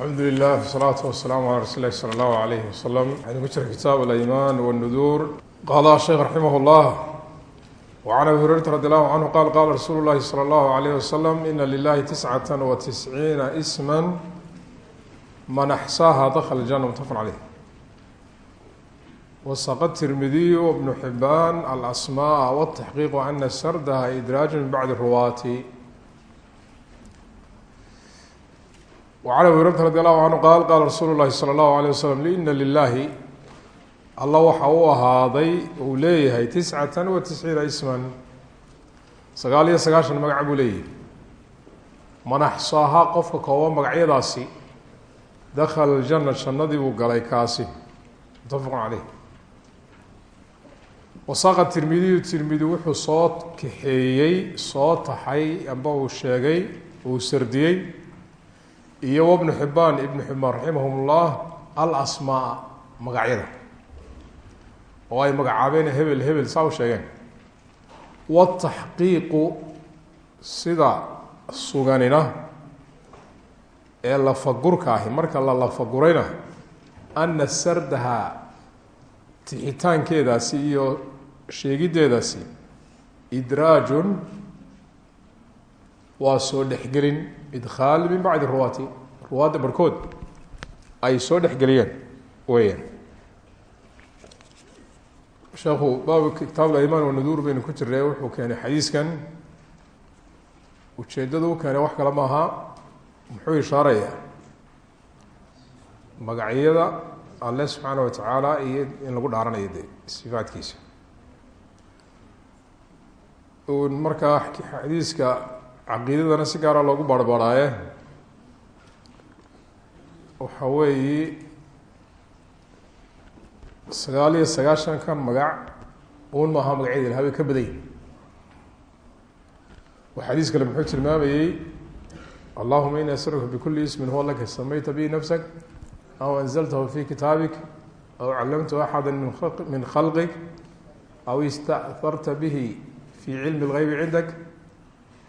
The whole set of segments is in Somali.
alxamdu lilah wsalaatu wasalaamu calaa rasuuli lahi sala allahu alayhi wasalam waxaynu ku jira kitaab alaymaan wاnnuduur qaala sheekh raximah llah wacan abi hurayrata radi allahu canhu qaal qaala rasuulu llahi sala allahu alayh wasalam ina lilahi tiscata wa tisciina isma man axsaaha dakla ljana mutafaq caleyh wasaqa tirmidiyu wbnu xibaan alasmaa wataxqiiqu ana sardaha idraaju min bacdi ruwaati wacan abi hurayrata radi allahu canhu qaal qaala rasuulu llahi sala allahu alayh wasalam ina lilaahi alla waxa u ahaaday uu leeyahay tiscatan wa tisciina isman. Sagaal iyo sagaashan magac buu leeyahay. Man axsaahaa qofka kooban magacyadaasi dakhala aljana jannadii buu galay kaasi. Muttafaqun caleyh wasaaqa tirmidiyu tirmidi wuxuu soo kaxeeyey soo taxay amba uu sheegay uu sardiyey iyo wbnu xibaan ibnu xibaan raximahum ullah alasmaa magacyada. Oo ay magacaabeen hebel hebel saa u sheegeen. Wataxqiiqu sida suganina ee lafagurka ahi marka la lafagurayna ana sardaha tixitaankeedaasi iyo sheegiddeedaasi idraajun waa soo dhexgelin idkhaal min bacdi ruwaati. Ruwaadda barhkood ay soo dhexgeliyeen weyaan sheekhu baabu kitaab alimaan wanuduur baynu ku jirnay wuxuu keenay xadiiskan. Ujeeddadu u keenay wax kale maaha muxuu ishaarayaa? Magacyada alle subxaana wa tacaala iyo in lagu dhaaranayo de sifaadkiisa markaa xadiiska caqiidadana si gaara loogu barhbarhaaye waxa weeyi sagaal iyo sagaashankan magac uun maaha magacyada ilaha bay ka baday. Wa xadiis kale muxuu tilmaamayey allahuma ini asruka bikuli ismin huwa laka samayta bihi nafsak aw anzaltahu fi kitaabik aw callamtahu axada min khalqik aw ista'harta bihi fi cilmi اlgeybi cindak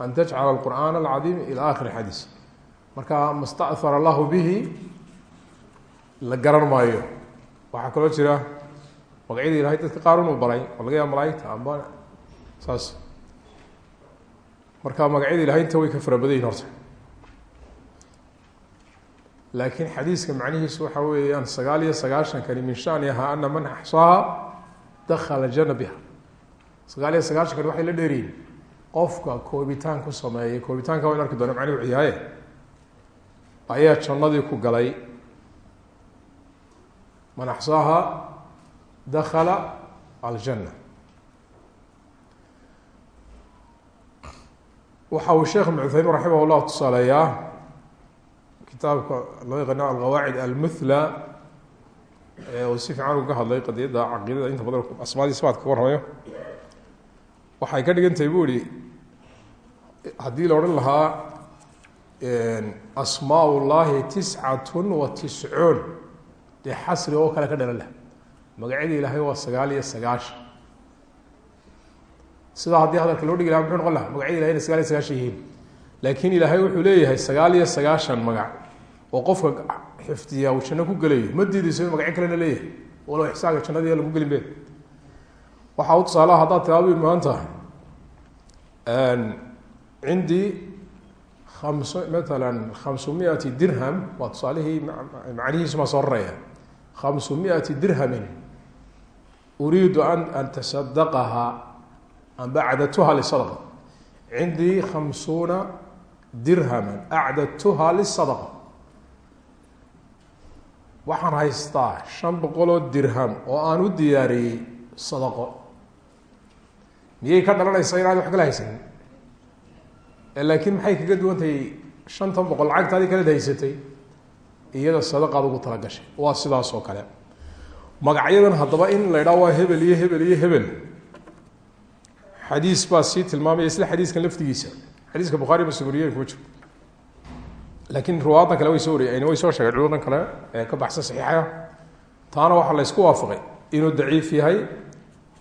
an tajcala alqur'aan alcadiim ila akhiri xadiis marka ma stahara allahu bihi la garan maayo waxaa kaloo jira magacyada ilahay dadka qaar inuu baray oo laga yaaba malaaigta amba saas marka magacyada ilahay inta way ka fara badan yihiin horta laakiin xadiiska macnihiisu waxa weeyaan sagaal iyo sagaashankani min shaniha ana man axsaaha dakala jana biha sagaal iyo sagaashankani waxay la dheeriyiin qofka koobitaan ku sameeyay koobitaanka wayn arki doona macni wuxuu yahaye ayaa jannadii ku galay. Man axsaaha dakala aljanna. Waxa uu sheekh ibn cuthaymin raximah llahu tusaaleeyaa kitaabka loo yaqaano alqawaacid almuthla uu si fiican uga hadlay qadiyadda caqiidada inta badan asmaadii sifaadka ka warramayo waxay ka dhigan tahay bu haddii la odhan lahaa asmaa llahi tiscatun wa tiscuun. Dee xasri oo kale ka dhalan laha magacyada ilaahay waa sagaal iyo sagaashan. Sidaa haddii hadalka loo dhigi laha muxuu noqon laha magacyada ilahay inay sagaal iyo sagaashan yihiin. Laakiin ilaahay wuxuu leeyahay sagaal iyo sagaashan magac oo qofka xifdiyaa uu janno ku gelayo. Ma diidayso in magacyo kalena leeyahay? Walow ixsaanka jannadii lagu gelin be waxaa u tusaalaha haddaad tilaado maanta cindii kams matala khamsumiati dirham waa tusaalihii macnihiisu maa soo raraya khamsumiati dirhamin uriidu an an tasadaqaha amba acdadtuha lisadaqa cindii khamsuuna dirhaman acdadtuha lisadaqa waxaan haystaa shan boqoloo dirham oo aan u diyaariyey sadaqo miyay ka dhalanaysaa inaad wax kala haysanin laakiin maxay kaga duwan tahay shantan boqol lacagtaadii kaled haysatay iyada sadaqaad ugu talagashay waa sidaas oo kale. Magacyadan haddaba in la idhaha waa hebel iyo hebel iyo hebel. Xadiis baa sii tilmaamaya isla xadiiskan laftigiisa xadiiska bukhaari muslim wariyen kuma jiro laakiin riwaayadan kale way soo wariyeen. Way soo sheegeen culimadan kale ee ka baxsan saxiixaya taana waxaa la ysku waafaqay inuu daciif yahay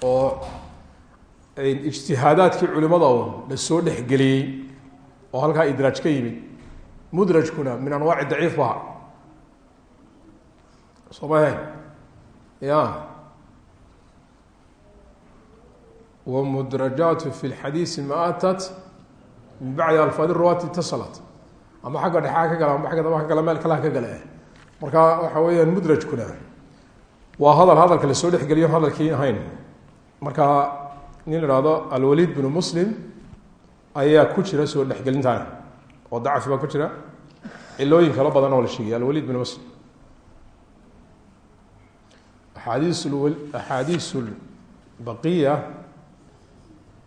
oo ijtihaadaadkii culimada un la soo dhexgeliyey oo halkaa idraaj ka yimid mudrajkuna min anwaaci daciif baha soo mahayn ya. Wmudrajaatu fi lxadiisi ma atat min bacdi alfaadi ruwaati itasalat ama xagga dhexaa ka gala ama agga daba ka gala meel kalaha ka gale marka waxa weeyaan mudrajkuna waa hadal hadalka la soo dhexgeliyo hadalkii ahayn. Marka nin ihahdo alwaliid bnu muslim ayaa ku jira soo dhexgelintan oo dacfi baa ku jira. Cilooyin kalo badan oo la sheegay. Alwaliid muslim axaadiis axaadiis baqiya.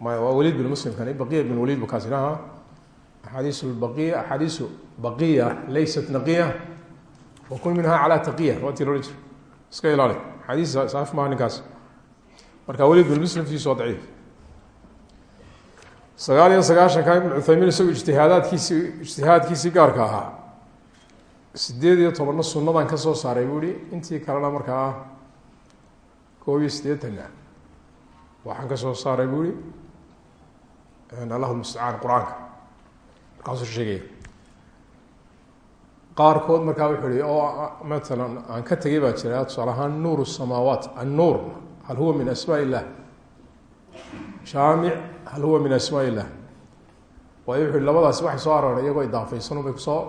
Waa waliid bin muslim kani baqiya bin waliid bu axaadiis baqiya axaadiisu baqiya laysat naqiya. Wa kun minha calaa taqiya. Waati jiro iska ilaali. Axaadiis saaf maha ninkaas. Marka waliid bin muslim tiisu waa sagaal iyo sagaashanka ibn cuthaymiin isagu ijtihaadaadkiisii ijtihaadkiisii gaarka ahaa. Sideed iyo tobanna sunadan ka soo saaray buu ihi intii kalena markaa koob iyo siddeetanna waxaan ka soo saaray buu ihi allahu mustacaan qur'aanka. Markaasuu sheegaya qaarkood markaa wuxuu ihi oo matalan aan ka tegay baa jira tusaale ahaan nuur الsamaawaat annuur hal huwa min asmaa illah jaamic hal huwa min asmaa illah? Waayo wuxu labadaasi waxay soo aroreen iyagoo idaafaysanun bay ku soo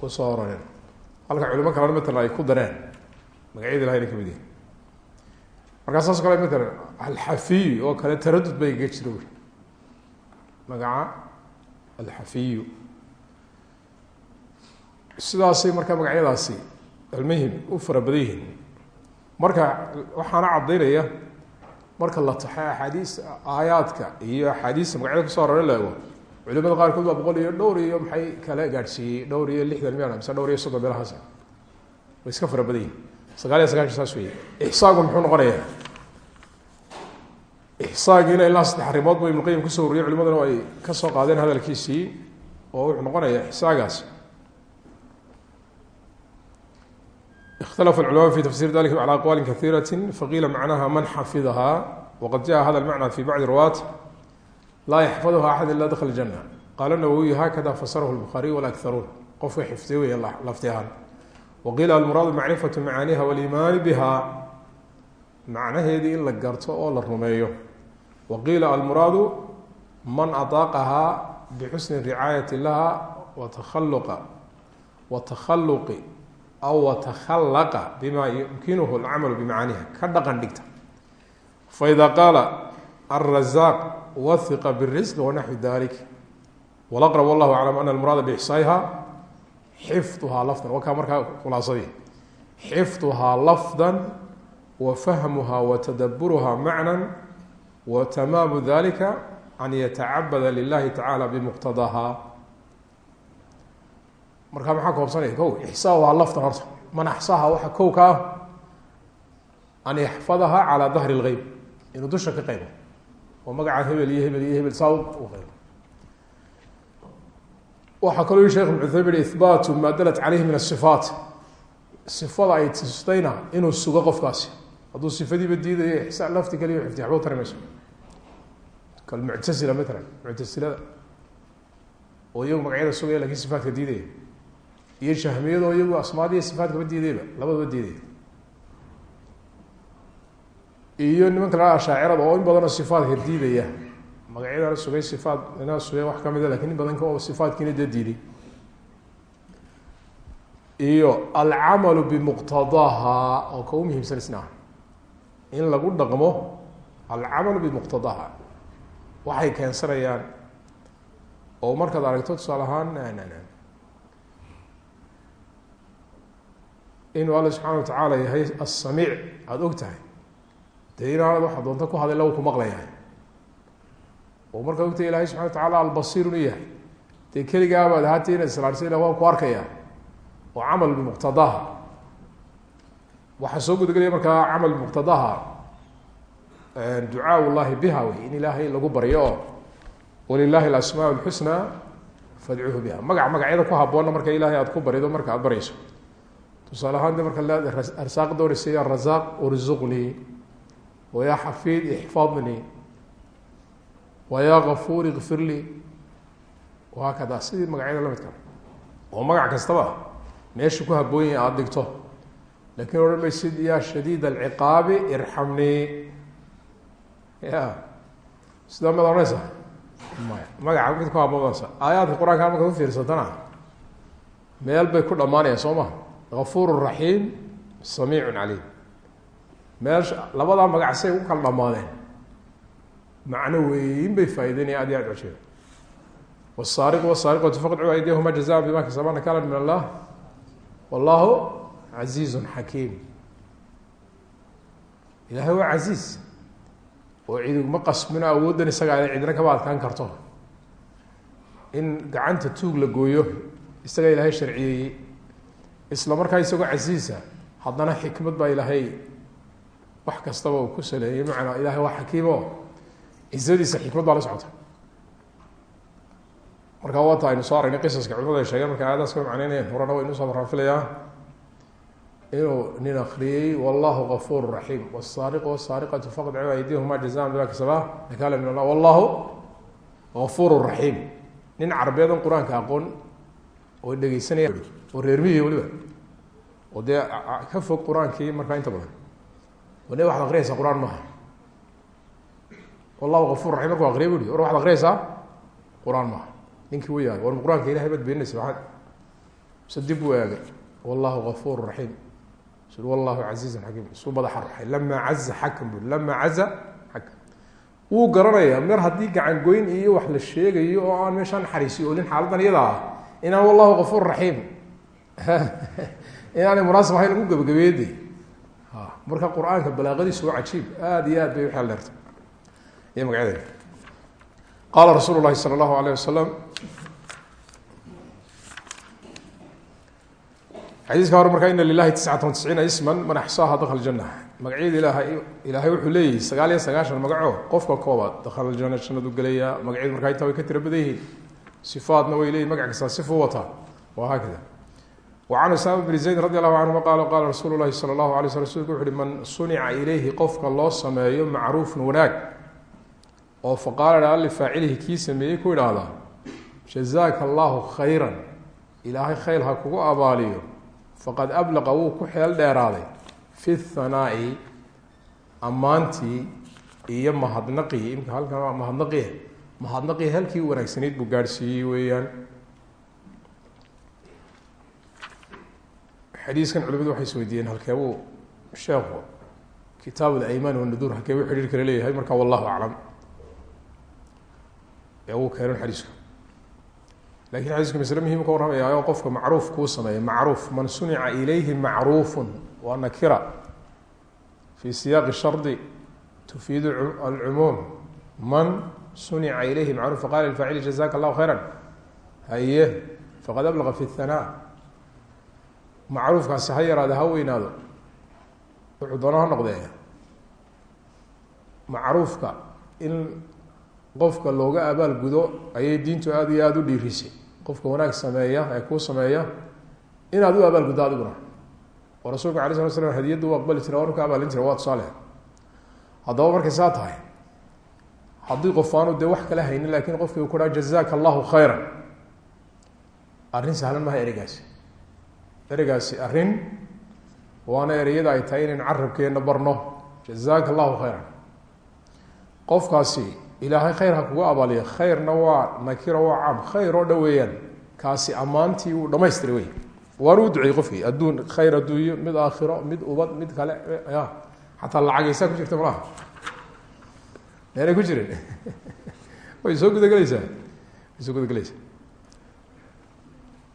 ku soo aroreen halka culimo kalena matalan ay ku dareen. Magacyada ilahay na ka mid yihiin markaa saas o kale matalan alxafiy oo kale taradud bay ga jira ui magaca alxafiyu sidaasay magacyadaasi almuhim u fara marka waxaana caddaynaya marka la taxo axaadiis aayaadka iyo axaadiista magacyada ku soo arore la ego culimada qaarkood baa boqol iyo dhowr iyo maxay kala gaadhsiiyey dhowr iyo lixdan miyan mise dhowr iyo soddon meelahaas way iska fara badan yihiin sagaal iyo sagaashan saas wey ixsaagu muxuu noqonayaa? Ixsaagiina ilaa saddex arrimood bu ibnuqayim ku soo wariyey culimaduna ay ka soo qaadeen hadalkiisii oo wuxuu noqonayaa ixsaagaas اkتلف العلماء في تفsير ذلك على أقوال كثيرة فقيل معناها من xفظها وقد جاء هذا المعنى في بعض الرواة لا يحفظها أحد إلا دخل الجنة قال النووي هكذا فسره البخاري والأكثرون qofka xifdiy wey lafti ahaan وqiila المراad معرفة معاaniha والإيمان بها macnaheedii in la garto oo la rumeeyo وqiila المراad man أطاaqها بxسن رعاaية لها وتخلق وتخلق aw watakhalaqa bima yumkinuhu alcamalu bimacaaniha ka dhaqan dhigta. faida qaala alrazaaq wahiqa birisq wanaxwi dalik walaqrab wallahu aclam ana almuraada bixsaayiha xifduhaa lafdan waa kaa markaa khulaasadii xifduhaa lafdan wa fahmuha wa tadaburuha macnan wa tamaamu dalika an yatacabada lilahi tacala bimuqtadaha markaa maxaa koobsanaya ko ixsaa waa laftan horta. Man axsaaha waxa kow ka ah an yaxfadaha calaa dahri lgeyb inuu dusha ka qaybo. Oo magaca hebel iyo hebel iyo hebel saa u qaybo. Waxaa kaloo shekh ibn cuthaymin ihbaatu maa dalat caleyhi min asifaat sifada ay tustayna inuu sugo qofkaasi. Hadduu sifadiiba diidayo ixsaa lafti kaliya xifti waxba tari mayso kalmuctasila matalan muctasilada oo iyagu magacyada sugaya laakiin sifaatka diidaya iyo shahmiyado iyagu asmaad iyo sifaatkaba diidayba? Labadaba diidaya iyo nimanka la ashaacirada oo in badanoo sifaatka diidaya magacyadana sugay sifaat ina sugay wax kamida laakiin in badan oo sifaatkiina dee diiday. Iyo alcamalu bimuqtadaha oo ka u muhiimsan isna in lagu dhaqmo alcamalu bimuqtadaha. Waxay keensanayaan. Oo markaad aragto tusaale ahaan inuu alla subxaana wa tacaala yahay asamiic aada og tahay. Dee inaanad waxa doonta ku hadalla u ku maqlayahay. Oo markaad ogtahay ilahay subxana wa tacala albasiir inu yahay. Dee keligaabaad ahaatay inaad islaarsa ila ku arkaya. Oo camal bimuqtadaha waxaa soo gudagelaya markaa camal bimuqtadaha ducaa llahi biha wey in ilaahay lagu baryo. Oo walilahi alasmaa lxusna fadcuuhu biha. Magac magacyada ku haboonna marka ilahay aad ku barido marka aad barayso tusaale ahaan de marka leeda arsaaq doonaysa ya razaaq urzuqnii wa yaa xafiid ixfadnii wa yaa gafuur ikfir lii wahaakada sidii magacyada lamidka oo magac kastaba meesha ku haboon yahi aada dhigto. Lakin odhan maysid ya shadiid alciqaabi irxamnii ya. Sidaa mad odhanaysa maya. Magaca mid ku haboonaysa aayaadka qur'aanka marka ku fiirsatana meel bay ku dhammaanayaan soo ma gafuur raxiim samiic caliim meesha labadaa magac say u kala dhamaadeen macno weyn bay faa'ideynaya aad iyo aad ujeeda wsaariq wsaariqatu faqdcu aydiyahuma jazaan bima kasabana kana min allah. Wallahu casiizu xakiim. Ilahay waa casiiz oo cidugma qasmino awooddan isagaa cidna kama adkaan karto. In gacanta tuug la gooyo isaga ilaahay sharciyeeyey isla markaa isagoo casiisa haddana xikmad baa ilaahay wax kastaba uu ku saleeyey macnaa ilahay waa xakiimo. Cizadiisa xikmad baa la socota. Marka waata aynu soo aragnay qisaska culimadu ay sheegeen. Marka aayadaas ka macneynayeen horena waynu soo maraafilayaa inuu nin akriyey wallahu gafuur raxiim wsaariqu wsaariqatu faqdcu aydihuma jazaan bima kasaba. Nakala min allah. Wallahu gafuur raxiim nin carbeed on qur'aanka aqoon oo dhegeysanaya oo reermihiy weliba oo dee ka fog qur'aankii markaa inta badan. wane waxad akriyaysaa qur'aan maaha. wallahu gafuur raxim markuu akriya bu war waxad akriyaysaa qur'aan maaha. Ninkii wa yaay war qur'aanka ilahay baad beeninaysa mise dib eegay. Wallahu gafuur raxiim. S wallahu casiizun xakiim. Isuu madaxa ruxay lamaa caza xakam bu lamaa caza xakam wuu garanayaa mer haddii gacangoyn iyo wax la sheegayo oo aan meeshaa naxariisi oolin xaaladan iyada ah inaan wallahu gafuur raxiim inaanay munaasib ahayn lagu gebagabeede marka qur'aanka balaaqadiisu waa cajiib aada iyo aad bay uxeel dheertay. Iyo magacyadeeda qaala rasuulu lahi sala allahu alayh wasalam xadiiska hore markaa ina lilahi tiscata wa isman man axsaaha dakla ljana magacyada ilaahay ilaahay wuxuu leeyahy sagaal iyo sagaashan magaco qofka koobaad dakhala ljana jannadu gelaya magacyadu markaa intaa way ka tira badan yihiin. Sifaadna way leeyihiin magac sifu wataa wa haakada can usaama bni zayd radi allahu canhuma qaala qaala rasuulu lahi sala allahu alay sl rsulku wuxu uhi man sunica ilayhi qofka loo sameeyo macruufun wanaag oo faqaala ha lifaacilihi kii sameeyey ku idhaahdaa jazaaka allahu khayran ilaahay khayr ha kugu abaaliyo faqad ablaqa wuu ku xeel dheeraaday fi thanaa'i ammaantii iyo mahadnaqii imka halkan waa mahadnaqi mahadnaqii halkii wanaagsanayd buu gaadhsiiyey weeyaan xadiiskan culimadu waxay is weydiiyeen halkeebuu sheekhu kitaab alaymaan wanaduur halkeebuu xidhiir kale leeyahay? Marka wallahu aclam. Ee uu keenan xadiisku laakiin xadiisku masle muhiim ka warramaya oo qofka macruuf kuu sameeya. Macruuf man sunica ilayhi macruufu waa nakira fi siyaaqi shardi tufiidu alcumuum man sunica ilayhi macruf faqala lfaacili jazaka allahu khayra haye faqad ablaqa fi hanaa macruufkaasi ha yaraade ha weynaado wuxuu doona ha noqdee. Macruufka in qofka looga abaal gudo ayay diintu aada iyo aada u dhiirisay. Qofka wanaag sameeya ee kuu sameeya inaad u abaal guddo adiguna. Oo rasuulka alay sala slam hadiyadda u aqbali jira waanu ka abaalin jira waa tusaale. Haddaba markay saa tahay haddii qof aanu dee wax kala haynin laakiin qofkii u ku haa jazaka allahu khayra arrin sahlan maha ereygaasi ereygaasi arrin waana ereyada ay tahay inaynu carabkeena barno. Jazaka allahu khayran. Qofkaasi ilaahay khayr ha kugu abaaliyo. Khayrna waa nakiro waa caam khayr oo dhan weeyaan. Kaasi ammaantii uu dhamaystiray wey waanu u duceeyey qofkii? Adduun khayr adduunyo mid aakhiro mid ubad mid kale. Ya xataa lacagaysaa ku jirta malaha. Meelay ku jirin way soo gudagelaysaa. Way soo gudagelaysaa.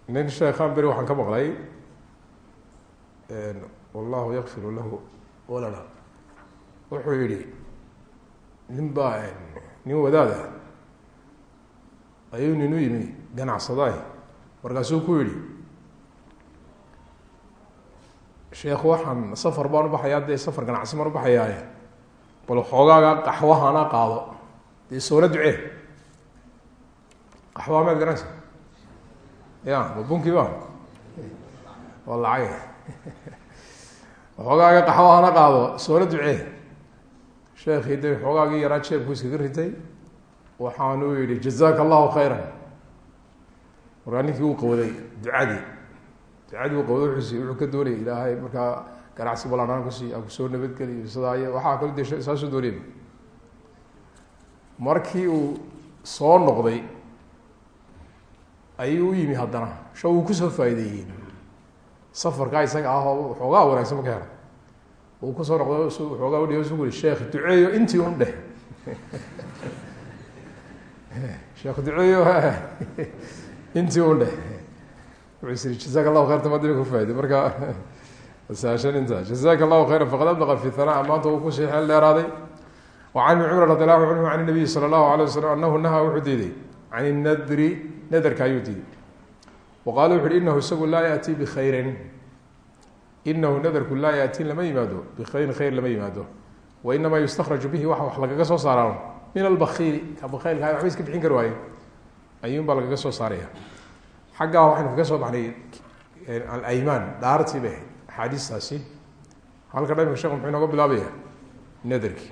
Nin sheekhaan beri waxaan ka maqlay wallahu yakfiru lahu walala wuxuu yihi nin baa nin wadaada ayuu nin u yimi ganacsadaah markaasuu ku yihi sheekh waxaan safar baan ubaxayaa dee safar ganacsi baan ubaxayaaye bal xoogaaga qaxwahana qaado dee soona ducee? Qaxwaha maad garanaysa. Ya ma bunki ba waa lacag xoogaaga qaxwahana qaado soona ducee. Sheekii de xoogaagii yaraa jeebku iskaga ritay waxaanu yihi jazaka allahu khayra markaa ninkii uu qawday ducadii. Ducadii uu qawday wuxuu ka doonayay ilaahay markaa ganacsi balanaan kusi aan ku soo nabadgeliyo sidaa iyo waxaa kalo de saasoo dooniyaba markii uu soo noqday ayuu u yimi haddana. Sha uu ku soo faa'ideeyey safarkaa isaga ah oo waxoogaa wanaagsan marka hela. Uu ku soo noqdo waxoogaa udhiyo su uri sheekh duceeyo intii un dheh. Sheekh duceeyo intii un dheh. Wuxuu is jazaka allahu khayrta madina ku faa'iday marka saashan inta jazaka allahu khayra faqad ablaqa fi hanaa maanta uu ku sii xeel dheeraaday wacan ibni cumar radi allahu canhu can nabiyi sala allahu alay wasalam nahaa wuxuu diiday can inadri nadarka ayuu diiday wa qaala wuxu uhi inahu isagu laa yaأtii bikhayrin inahu nadarku laa yaأtii lama yimaado bikhayrin khayr lama yimaado wa inamaa yustakraju bihi waxa wax lagaga soo saaraan min albakiili ka bakaylka waxba iska bixin kari waaye ayuun baa lagaga soo saaraya xaggaa waxaynu kaga soo baxnay alaymaan dhaartii bay ahayd axaadiistaasi halka dhamika shekh muxuu inooga bilaabaya nadarki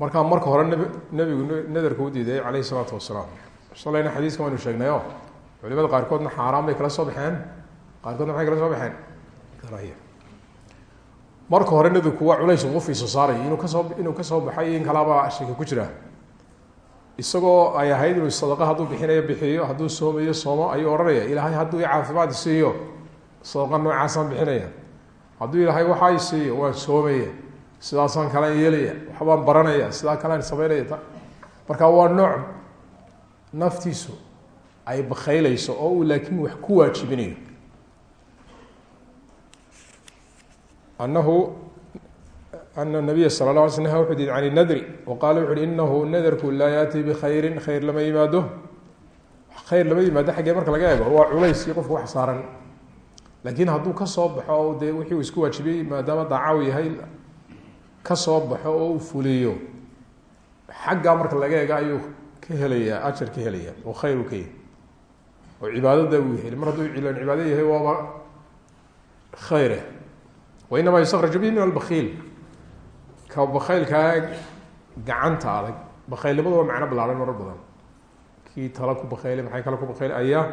markaa marka hore nb nadarka u diiday calayhi isalaatu wasalaam shalayna xadiiskan waynu sheegnay o culimada qaarkoodna xaaraan bay kala soo baxeen. Qaarkoodna maxay kala soo baxeen. Marka hore nadarku waa culays qof iso saaraya inuu ka soo inuu ka soo baxay in kalaaba shaki ku jira. Isagoo ay ahayd inuu sadaqa hadduu bixinayo bixiyo hadduu soomayo soomo ayuu odhanaya ilaahay hadduu i caafimaad siiyo sadaqa noocaasaan bixinaya. Hadduu ilaahay waxaa siiyo waan soomaya. Sidaasaan kalaan yeelaya waxbaan baranaya sidaa kalaan sameynaya. Marka waa nooc naftiisu ay bakayleyso oo uu laakiin wax ku waajibinayo. Anahu ana nabiya sala la alay sl wuxuu diiday can nadri wa qaala wuxu uhi inahu nadarku laa yaati bikhayrin khayr lama yimaado. Khayr lama yimaado xaggee marka laga eego waa culays iyo qofka wax saaran. Laakiin hadduu ka soo baxo dee wixii uu isku waajibiyey maadaama daacaw yahay ka soo baxo oo uu fuliyo xaggaa marka laga eega ayuu ka helayaa ajar ka helaya oo khayr uu ka yahay oo cibaadada uu heli mar hadduu ilan cibaado yahay waaba khayre. Wa inamaa yustakraju bihi min albakiil ka bakaylkaa gacanta adag bakaylnimadu waa macno ballaaran marar badan. Kii tala ku bakaylay maxay kale ku bakaylay ayaa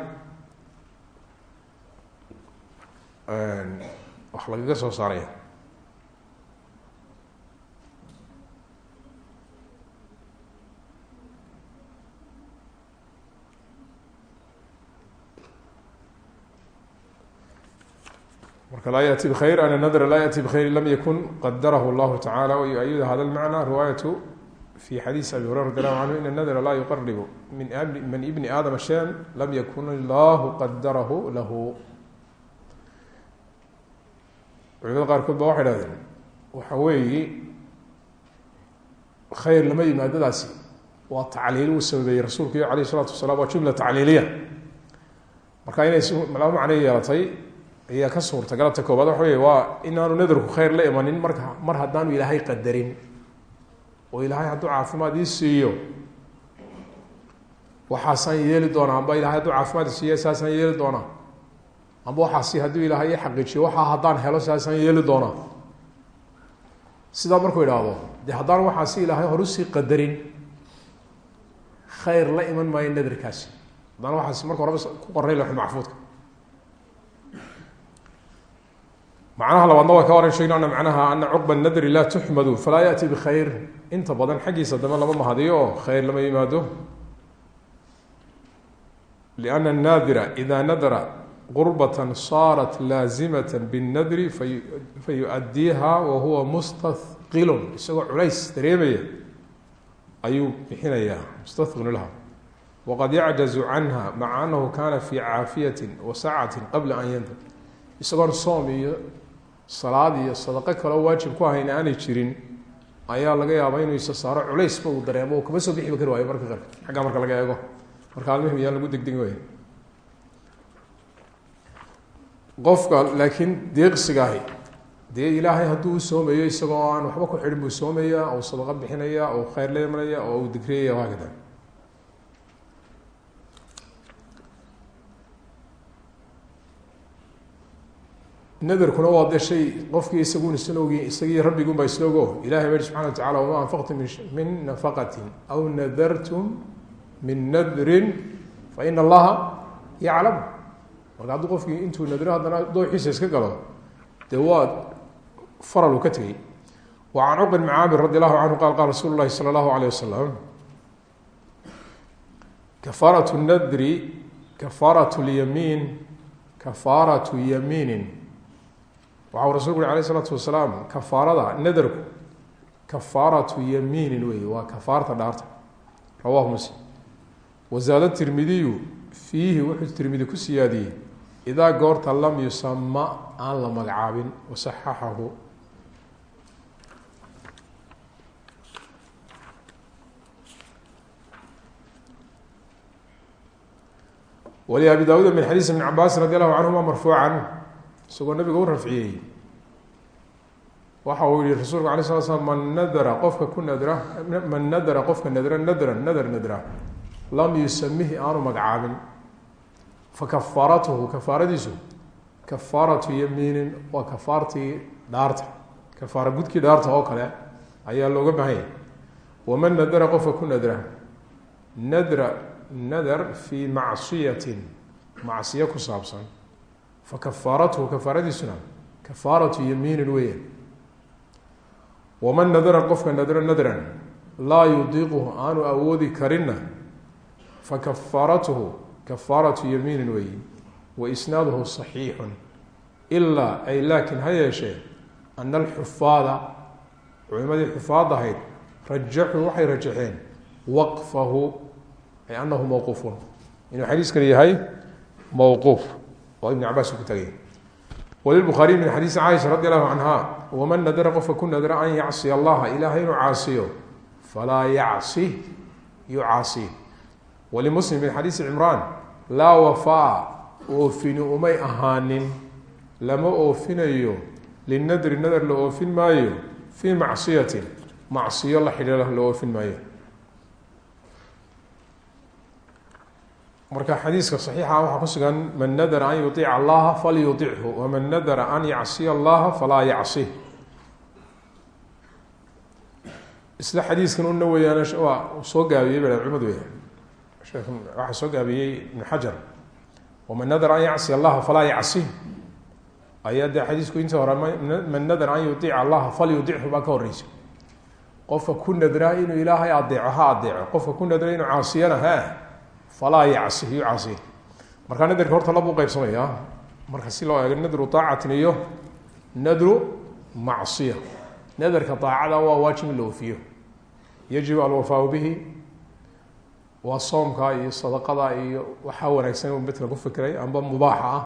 wax lagaga soo saaraya marka laa yأti bkhayr an nadra laa yأti bkhayr lam yakun qadarahu اllahu tacala wayu-ayid hada اlmacna riwaayatu fi xadiis abi hurera radi allahu canhu in nadra laa yuqaribu min min ibni aadama shayan lam yakun illahu qadarahu lahu culimada qaarkood ba waxay dhahdeen waxa weeyi khayr lama yimaadadaasi waa tacliil uu sababeeyey rasuulku iyo alayh الsalaatu wasalaam waa jumla tacliiliya marka inay laba macno yeelatay ayaa ka suurtagalata koobaad waxa wey waa inaanu nadarku khayr la imanin marka mar haddaanu ilaahay qadarin. Oo ilaahay hadduu caafimaad ii siiyo waxaasaan yeeli doonaa amba ilahay hadduu caafimaad isiiyo saasaan yeeli doonaa. Amba waxaasi hadduu ilaahay ii xaqiijiyo waxaa haddaan helo saasaan yeeli doonaa. Sidaa markuu idhaahdo dee haddaan waxaasi ilaahay hor u sii qadarin khayr la iman maayo nadarkaasi haddaan waxaasi marka horeba ku qoray laxu maxfuudka macnaha labaadna waa ka waran sheegno ana macnaha ana cuqba nadri laa tuxmadu falaa yaأti bkhayr inta badan xaggiisa dambe lama mahadiyo oo khayr lama yimaado لأna الnaadira إida nadra qurbaة saarat laazimaة bالnadri fayuؤdiiha wahuwa mustahqil isagoo culays dareemaya ayuu bixinayaa mustahqil laha waqad yacjazu canha maca anahu kana fi caafiyaة wasacaة qabla an yandr isagoon soom iyo salaad iyo sadaqo kaleo waajib ku ahayn aanay jirin ayaa laga yaabaa inuu isa saaro culaysba uu dareemo kama soo bixiba kari waayo marka qaarka xaggaa marka laga eego. Marka almuhim yaan lagu degdegi waaya qofka laakiin deeqsiga ahi dee ilaahay hadduu u soomayo isagoo aan waxba ku xidhin buu soomaya oo sadaqo bixinaya oo khayr la imanaya oo uu digriyaya haakada nadarkuna waa de shay qofkii isagun isla ogi isagii rabbigunbaa isla ogo ilahay ba subxana wa tacala wama anfaqtum min nafaqati aw nadartum min nadrin. Faina allaha yaclam marka hadduu qofkii intuu nadro haddana dooxiisa iska galo dee waa faral uu ka tegey. Wa can bni caamir radi allahu canhu qaal qaala rasuulu llahi sala allahu alayh wasalam kafaaratu nadri kafaaratu lyamiin kafaaratu yamiinin waxau rasulku uri alayh isalaatu wasalaam kafaarada nadarku kafaaratu yamiinin wey waa kafaarta dhaarta. Rawahu muslim. Wazaada tirmidiyu fiihi wuxuu tirmidi ku siyaadiyey idaa goorta lam yusama aan la magacaabin wasaxaxahu wali abi daawuud min xadiis ibn cabaas radi allahu canhuma marfuucan isagoo nabiga u rafciyey. Waxa uu yihi rasuulku alay sala slam man nadara qofka ku nadra man nadara qofka nadra nadran nadar nadra lam yusamihi aanu magacaabin. Fakafaaratuhu kafaaradiisu kafaaratu yamiinin waa kafaartii dhaarta kafaara gudkii dhaarta oo kale ayaa looga bahanya waman nadara qofka ku nadra nadra nadar fii macsiyatin macsiyo ku saabsan fakafaaratuhu kafaaradiisuna kafaaratu yamiinin weeyaan waman nadara qofka nadra nadran laa yudiiquhu aanu awoodi karinna fakafaaratuhu kafaaratu yamiinin weeyi wa isnaaduhu صaxiixu ilaa ay laakiin ha yeeshee ana alxufaada culimadii xufaad ahayd rajaxuu waxay rajaxeen waqfahu ay anahu mawquufun inuu xadiiskani yahay mawquuf oo ibn cabaas ku tagay. Walilbukhaariy min xadiisi caaisha radi allahu canha waman nadara qofka ku nadra an yacsiya allaha ilahay inuu caasiyo falaa yacsi yu caasiy walimuslim min xadiisi cimraan laa wafaa oofini umay ahaanin lama oofinayo linadri nadar la oofin maayo fii macsiyatin macsiyo la xidhiira la oofin maayo marka xadiiska saxiixa waxaa ku sugan man nadara an yuiica allaha falyuichu waman nadara an yacsiya allaha falaa yacsih isla xadiiskan una weyaan waa soo gaabiyey ba culimadu weyaan waxaa soo gaabiyey ibn xajar. Waman nadara an yacsiya allaha falaa yacsih ayaa dee xadiisku intii hore man nadara an yuiica allaha falyudichu baa ka horeysa qofka ku nadraa inuu ilaahay adeeco ha adeeco qofka ku nadra inuu caasiyana ha falaa yacsi yu caasiy markaa nadarka horta labuu qeybsamaya marka si loo eego nadru aacatin iyo nadru macsiya nadarka aacada waa waajib in la oofiyo yajibu alwafaau bihi waa soomka iyo sadaqada iyo waxaa wanaagsan u midka ku fikiray amba mubaaxa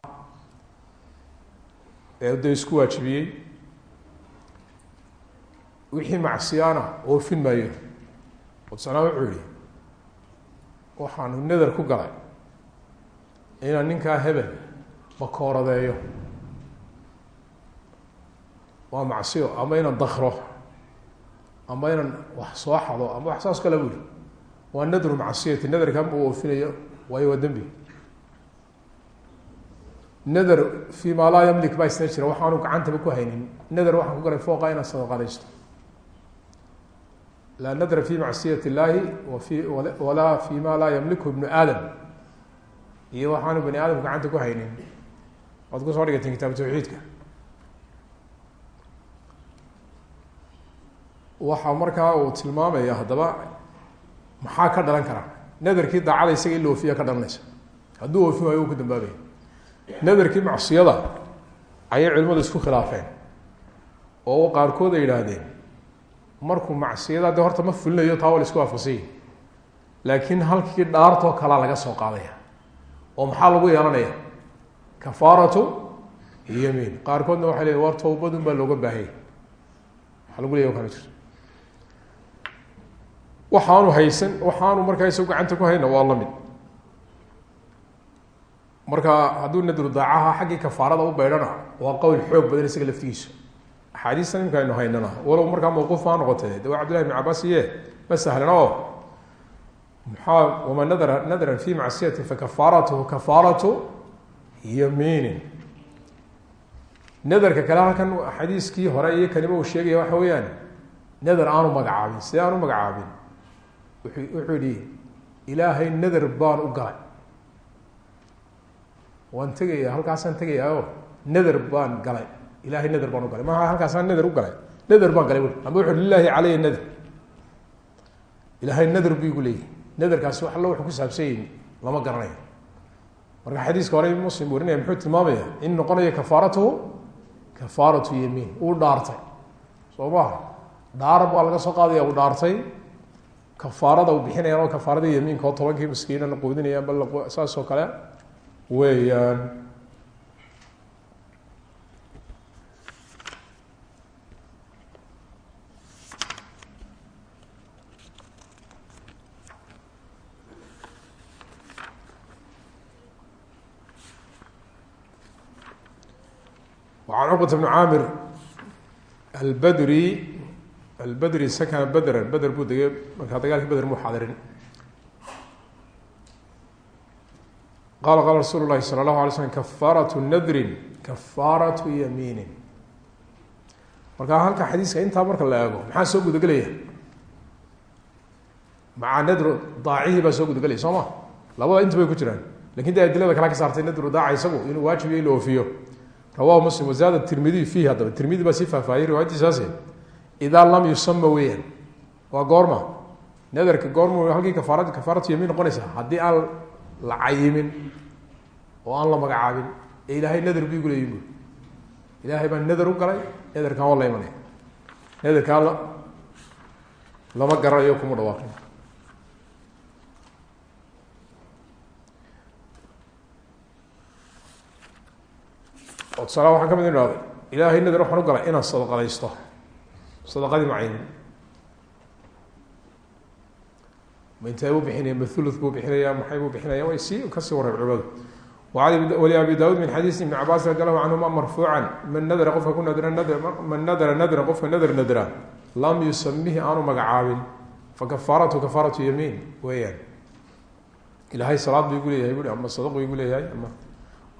ee de isku waajibiyey wixii macsiyana oofin maayo udsanaa wuxuu yihi waxaanu nadar ku galay inaan ninkaa hebel bakooradeeyo waa macsiyo ama inaan dakro ama inaan wax soo xado ama wax saas kala buri waa nadru macsiyati nadarka ma uu oofinayo waayo waa dembi. Nadar fi ma laa yamlik baa isna jira waxaanu gacantaba ku haynin. Nadar waxaan ku galay fooqa inaan sadaqadaysto laa nadra fi macsiyat اllahi wafi walaa fi ma laa yamlikhu ibnu aadam iyo waxaanu bani aadamku gacanta ku haynin waad ku soo dhigateen kitaab tawxiidka waxaa markaa uu tilmaamaya haddaba maxaa ka dhalan kara nadarkii daacada isaga in la oofiya ka dhalanaysa hadduu oofin waayo uu ku dambaabaya nadarkii macsiyada ayay culimadu isku khilaafeen oo qaarkood ay yidhaahdeen markuu macsiyada de horta ma fulinayo taa waa la isku waafaqsanya laakiin halkii dhaartoo kalaa laga soo qaadaya. Oo maxaa lagu yeelanaya? Kafaaratu yamiin. Qaarkoodna waxay leeyiin war towbadun baa looga baahanya waxaa lagu leeya kama jirto waxaanu haysan waxaanu markaa isagu gacanta ku hayna waa la mid marka hadduu nadru daacaha xaggii kafaarada u beydhana waa qowl xoog badan isaga laftigiisu axaadiista nimka aynu haynana. Walow markaa mawquuf maa noqotee? De waa cabdillahi bn cabaas iye? Ma sahlana oo? Maxaa waman nadara nadran fi macsiyati fakafaaratuhu kafaaratu yamiinin. Nadarka kale halkan xadiiskii hore iyo kanima uu sheegaya waxa weeyaan nadar aanu magacaabin sidee aanu magacaabin? Wuxuu yihi ilaahay nadar baan u galay. Waan tegaya halkaasaan tegayaayo nader baan galay ilahay nader baan u galay maa halkaasaan nader u galay nader baan galay amba wuxu lilahi caleyya nader ilahay nader bu igu leeyahy wax allo wuxuu ku saabsan yahi lama garanayo marka xadiiska hore muslim warinaya muxuu tilmaamaya in noqonayo kafaaratuhu kafaaratu yamiin uu dhaartay soo maha dhaar baa laga soo qaadaya uu dhaartay kafaarada uu bixinayaan oo kafaarada yamiinka oo tobankii miskiina quudinayaan bal saas oo kale weeyaan an cuqbata bni caamir albadri albadri sakana bedran beder buu degay markaa dagaalkii beder muu xaadirin qaala qaala rasuulu lahi sala allahu alay slm kafaaratu nadrin kafaaratu yamiinin markaa halka xadiiska intaa marka la eego maxaa soo gudagelaya maca nadru daacihii baa soo gudagelaya soo ma labada inta bay ku jiraan laakiin de adilada kala ka saartay nadru daaca isagu inuu waajib iyo in la oofiyo rawahu muslim wazaada tirmidiy fiihi haddaba. Tirmidi baa sii faahfaahiyey riwaayadiisaase idaa lam yusama weeyaan waa goorma. Nadarka goorma halkii kafaara kafaaratu yamiin noqonaysa haddii aan la cayimin oo aan la magacaabin ilaahay nadar bu igu leeyi ilaahay baan nadar u galay nadarkan waa la imanaya nadarkaa la lama garanayo kuma dhawaaqin oo tusaala waxaan ka mid ihahday ilaahay nadar waxaan u galay inaan sadaqadaysto sadaqadii macaynin ma intee buu bixinaya? Ma thuluth buu bixinaya? Maxay buu bixinaya? Way sii ka sii warrab culimadu. Wali abi daawuud min xadiis ibni cabaas radi allahu canhuma marfuucan man nadara qofka ku nadra nadr man nadara nadran qofka nadar nadra lam yusamihi aanu magacaabin. Fakafaaratu kafaaratu yamiin weeyaan. Ilahay salaad bu igu leeyahay bui ama sadaqu igu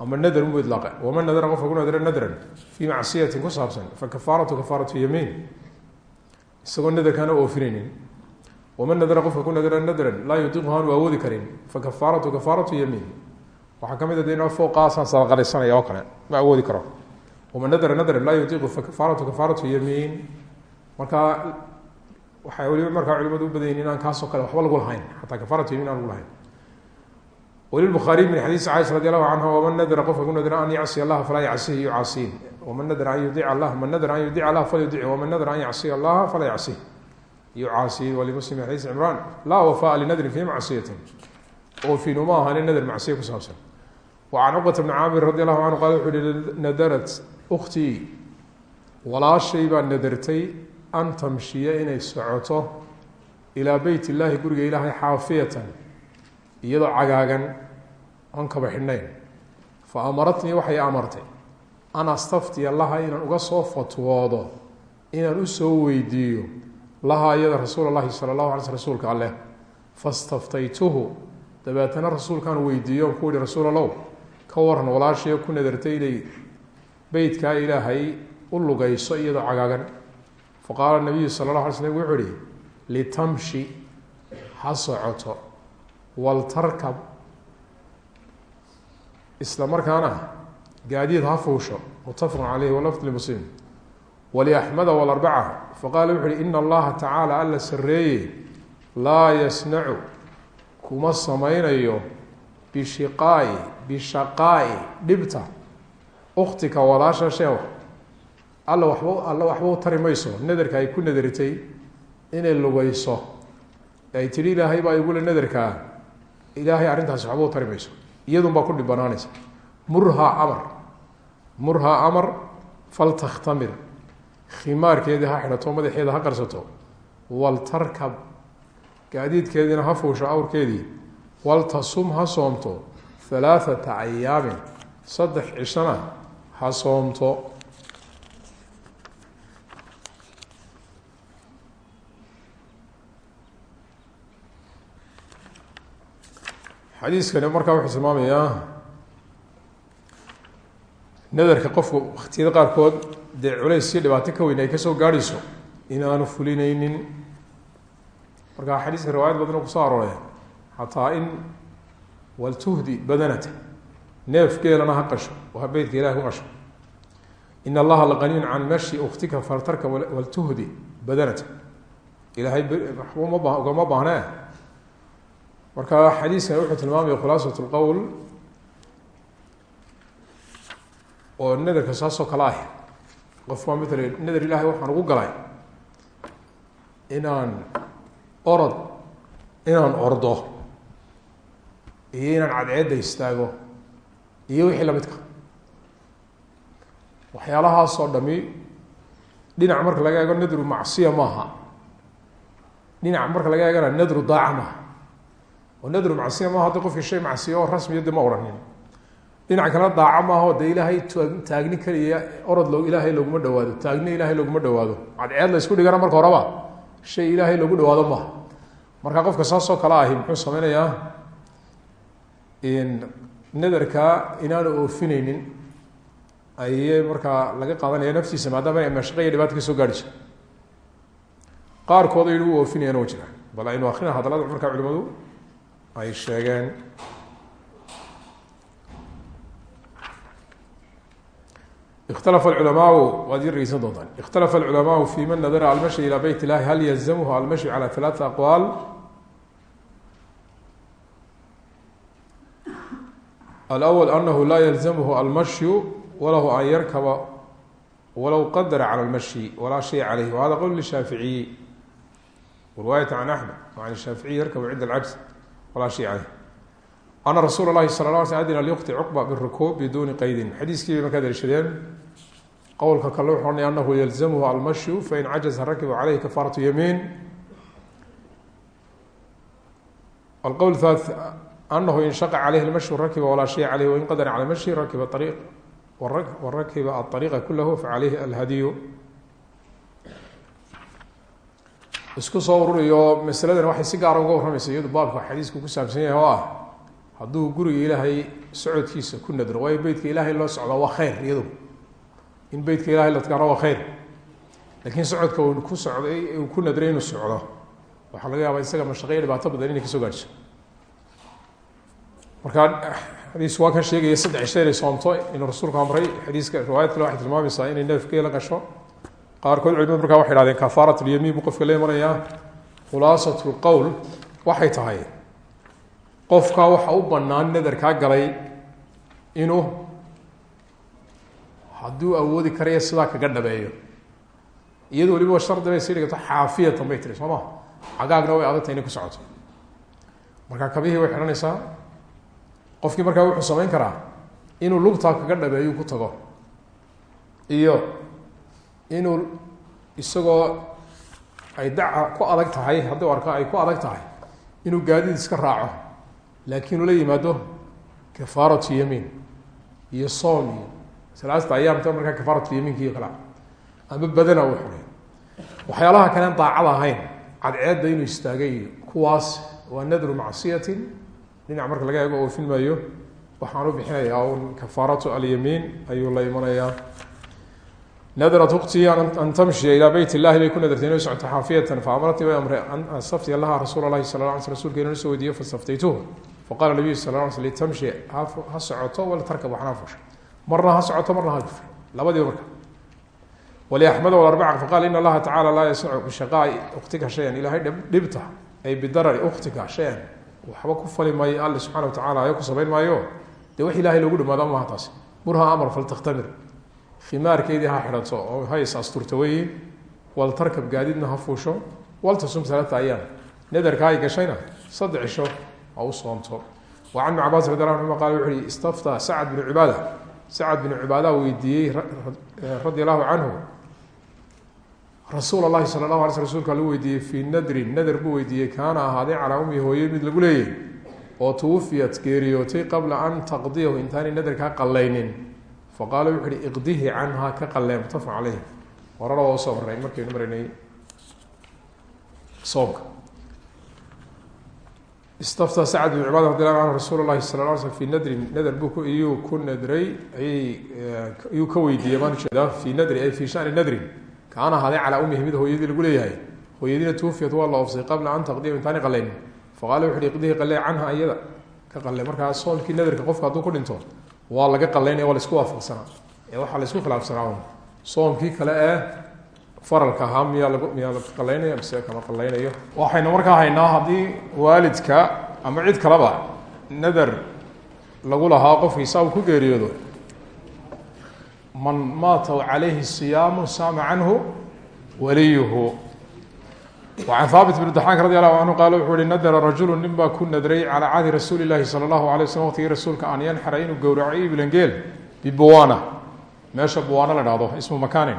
ama nadr mu ilaaqe waman nadara qofka ku nadra nadran fii macsiyatin ku saabsan fakafaaratu kafaaratu yamiin isagoo nadarkaana oofinaynin waman nadara qofka ku nadra nadran laa yudiqu aanu awoodi karin fakafaaratu kafaaratu yamiin waxaa ka mid a de in fooqaasaan sadaqadaysanaya oo kale ma awoodi karo waman nadara nadran laa yudiqu fakafaaratu kafaaratu yamiin markaa waxay weliba markaa culimadu u badayin inaan kaasoo kale waxba lagu lahayn xataa kafaaratu yamiin aan lagu lahayn wlilbukhaariy min xadiisi caaisha radi allahu canha waman nadra qofka ku nadra an yacsiya allaha falaa yacsihi yucaasiin waman nadra an yudic allah man nadra an yudic allah falyudic waman nadra an yacsiya allaha falaa yacsih yucaasiin walimuslim min xadiis cimraan laa wafaa linadrin fi macsiyatin oofinu ma aha nadr macsiya ku saabsan. Wacan cuqbata bni caamir radi allahu canhu qaal wuxuu yihi nadarat ukhtii walaashay baa nadartay an tamshiya inay socoto ilaa beyt illahi guriga ilaahay xaafiyatan iyadoo cagaagan oon kaba xidhnayn. Fa amaratnii waxay amartay. An astaftiya laha inaan uga soo fatwoodo inaan u soo weydiiyo lahaa iyada rasuul sala allahu alay sl rasuulka alleh fastaftaytuhu dabeetana rasuulkaan weydiiyo on ku yihi rasuul allow ka waran walaashiyo ku nadartay inay beytkaa ilaahay u lugayso iyadoo cagaagan. Fa qaala nabiyu sala llah alay slm wuxuu ihi litamshi ha socoto waltarkab isla markaana gaadiid ha fuusho mutafaqu caleyhi walafd limuslim waliaxmeda walarbaca faqaala wuxu uhi ina allaha tacaala alla sareeye laa yasnacu kuma samaynayo bishiqaai bishaqaa'i dhibta uktika walaasha sheewa alla waxba alla waxba u tari mayso nadarka ay ku nadartay inay lugayso. Ay tihi ilaahay baa igule nadarkaa ilaahay arrintaasi waxba u tari mayso. Iyadun baa ku dhib banaanaysa. Murhaa amar. Murhaa amar faltakhtamir khimaarkeedii ha xidhato madaxeeda ha qarsato. Waltarkab gaadiidkeediina ha fuusho awrkeedii. Waltasum ha soomto. Halaathata ayaamin. Saddex cishana ha soomto xadiiskani markaa wuxuu tilmaamayaa nadarka qofku waktiyada qaarkood dee culays iyo dhibaato ka weyn ay ka soo gaadhayso inaanu fulineynin markaa xadiiska riwaayad badan oo ku soo aroorey xataa in waltuhdi badanata neef geelana ha qasho oo ha beytka ilahi ku qasho. In allaha laqaniyun can mashi uktika faltarka waltuhdi badanata. Ilahay ugama baahnee marka xadiiskan wuxuu tilmaamaya khulaasat lqowl oo nadarka saasoo kale ah qof baa matala nadar ilahay waxaan ugu galay inaan orod inaan ordo iyo inaan cadceedda istaago iyo wixii lamidka waxyaalahaasoo dhami dhinac marka laga eego nadru macsiya maaha. Dhinac marka laga eegana nadru daaca maaha oo nadru macsiya maaha haddi qofki shay macsiya oo rasmiya de ma odhanin dhinac kale daaco maaha de ilaahay taagni keliya orod lo ilaahay loguma dhawaado. Taagni ilaahay loguma dhawaado. Cadceed la isku dhigana marka horeba? Shay ilaahay loogu dhawaado maaha marka qofka saasoo kale ahi muxuu sameynayaa nadarka inaanu oofineynin ayay markaa laga qaadanaya naftiisa maadaama mashaqe iyo dhibaata ka soo gaadhayso qaarkooda yihi u oofinayana wa jira bal aynu akrina hadallada markaa culimadu ay sheegeen ikhtalafa alculamaau waad yar dhegeysan doontaan ikhtalafa alculamaau fi man nadara almashi ilaa beyt illahi hal yalzamhu almashi cala halaata aqwaal alأwl anahu laa yalzamhu almashyu walahu an yarkaba walow qadara calى اlmashi walaa shay calayh wahada qowl lishaaficiyi riwaayat can axmed an shaaficiyi yarkabu cinda alcajz walaa shay caleyh ana rasuul اlahi sala la sl adina lyukti cuqba birukuub biduni qeydin xadiiskii bay markaa daliishadeen qowlka kale wuxu ohanaya anahu yalzamhu almashyu fain cajaza rakiba caleyhi kafaaratu yamiin. Alqowl thalith anahu inshaqa caleyhi lmashyu rakiba walaa shay caleyh wain qadara cala mashi rakiba ariiq warakiba aariiqa kulahu facaleyhi alhadiyu isku soo ururiyo masaladan waxay si gaara uga warramaysa iyadu baabka xadiisku ku saabsan yahay oo ah hadduu guriga ilaahay socodkiisa ku nadro waayo beytka ilaahay loo socdaa waa khayr iyadu. In beytka ilahay la tgaaro waa khayr. Laakiin socodka uu ku socday uu ku nadray inuu socdo waxaa laga yaabaa isaga mashaqeyo dhibaato badan inay ka soo gaadhso. Markaa xadiis waa kan sheegaya saddex shay inay soomto inuu rasuulku amray. Xadiiska riwaayad kale waxay tilmaamaysaa inay neefkeela qasho qaarkood culimadu markaa waxay hahdeen kafaarat lyamiin buu qofka la imanayaa. Khulaasat lqowl waxay tahay qofka waxa u banaan nadarkaa galay inuu hadduu awoodi karayo sidaa kaga dhabeeyo. Iyado weliba shardi bay sii dhigato xaafiyatan bay tiri soo ma cagaagna way adagtay inay ku socoto marka kabihii way xidhanaysaa qofkii markaa wuxuu samayn karaa inuu lugtaa kaga dhabeeyu ku tago. Iyo inuu isagoo ay daca ku adag tahay haddii arko ay ku adag tahay inuu gaadiid iska raaco laakiin ula yimaado kafaaratu yamiin iyo soom iyo salaasta ayaamta markaa kafaaratu yamiinka kala ama badana uu xulay waxyaalaha kalen daacad ahayn cadceedda inuu istaagay kuwaas waa nadru macsiyatin dhinac marka laga eego oofin maayo waxaan u bixinayaa un kafaaratu alyamiin ayuu la imanayaa nadrat uktii an tamshiya ilaa beyt illahi bay ku nadartay inay socoto xaafiyatan faamaratii way amray an astaftiya laha rasuul lahi sala la sl rsulka inuu soo weydiiyo fastaftaytuhu faqala nabiyu sal la sl tamshi ha socoto wala tarkab waxna fusha marna ha socoto marna ha gufo labadiiba marka waliaxmed walarbaca faqala in allaha tacala laa yasnacu bishaqaai uktika shayan ilahay dhibta ay bidarari uktika shayan waxba ku fali maayo alle subxana wa tacala ayo ku samayn maayo dee wax ilahay loogu dhamaado maaha taasi murha amar faltakhtamir khimaarkeedii ha xidhato oo ha is asturto weyi waltarkab gaadiidna ha fuusho waltasum alaata ayaam nadarka ay gashayna saddex cisho ha u soomto wa can cabaas radi alla anhuma qala wuxu uhi istafta sacad binu cibaada sacad binu cibaada weydiiyey radi allahu canhu. Rasuul lahi sala lahu ala sl rsulka lagu weydiiyey fii nadrin nadar buu weydiiyey kaana ahaaday calaa ummi hooye mid lagu leeyahy oo tuwufiyat geeriyootay qabla an taqdiyahu intaanay nadarkaa qallaynin faqaala wuxu uhi iqdihi canha ka qallee mutafaq caleyh horana waa u soo marnay markaynu maraynay soomka. Istafta sacd bin cibaada radi canhu rasuul lahi sala la fi nadrin nadar buu iyuu ku nadray ayay iyuu ka weydiiyey baan u jeedaa fii nadri ay fii shani nadrin. Kaana ahaaday calaa ummihi mid hooyadii lagu leeyahay. Hooyadiina tuufiyat waa la oofsay qabla an taqdiya intaani qallaynin. Faqala wuxu uhi iqdihi qalee canha iyada. Ka qalle markaa soomkii nadarka qofka hadduu ku dhinto waa laga qalaynaya waa la isku waafaqsanaa. Ee waxaa la isku khilaafsanaa soomkii kale ee faralka ahaa miyaa lag miyaa laga qalaynaya mise kama qalaynayo waxaynu markaa haynaa haddii waalidka ama cid kaleba nadar lagu lahaa qofkiisa uu ku geeriyoodo. Man maata calayhi siyaamu saama canhu waliyuhu وعن haaبت بن dحاnk radي الlه عanه qal wuxuu hi nadra rajulu nin baa ku nadray calى cahdi rasuuli الlahi salى الlahu عalيه waslm wqtigii rasuulka an yanxra inuu gowraco iblangeel bibuwana meesha buwaano la dhahdo ismu makanin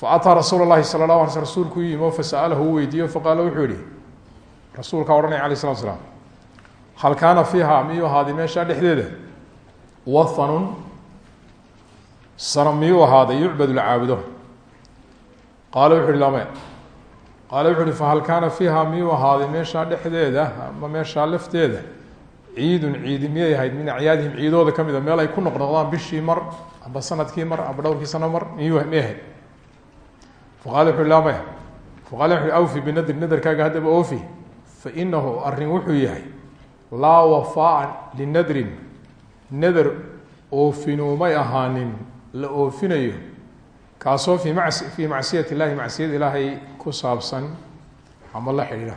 faأtىa rasuul الlahi salى الlaه alay sl rasuulku u yimi o fasأlahu u weydiiyo faqaala wuxuu yihi rasuulkaa odhanaya alيه الsلat sلام hal kaana fiiha miyuu ahaaday meesha dhexdeeda wathanun sanam miyuu ahaaday yucbad la caabudo qaala wuxu uhi lame qaale wuxu uhi fahal kaana fiiha miyuu ahaaday meeshaa dhexdeeda ama meeshaa lafteeda? Ciidun ciidi miyay ahayd? Min acyaadihim ciidooda ka mid a meel ay ku noqnoqdaan bishii mar amba sannadkii mar amba dhowrkii sano mar miy miyay ahayd? Faqala wuxu laa maya faqala wuxu awfi binadri nadarkaaga haddaba oofi fainahu arrin wuxuu yahay laa wafaa linadrin. Nadar oofinuumay ahaanin la oofinayo kaasoo fii macsiyat illahi macsiyad ilaahay ku saabsan ama la xidhiidha.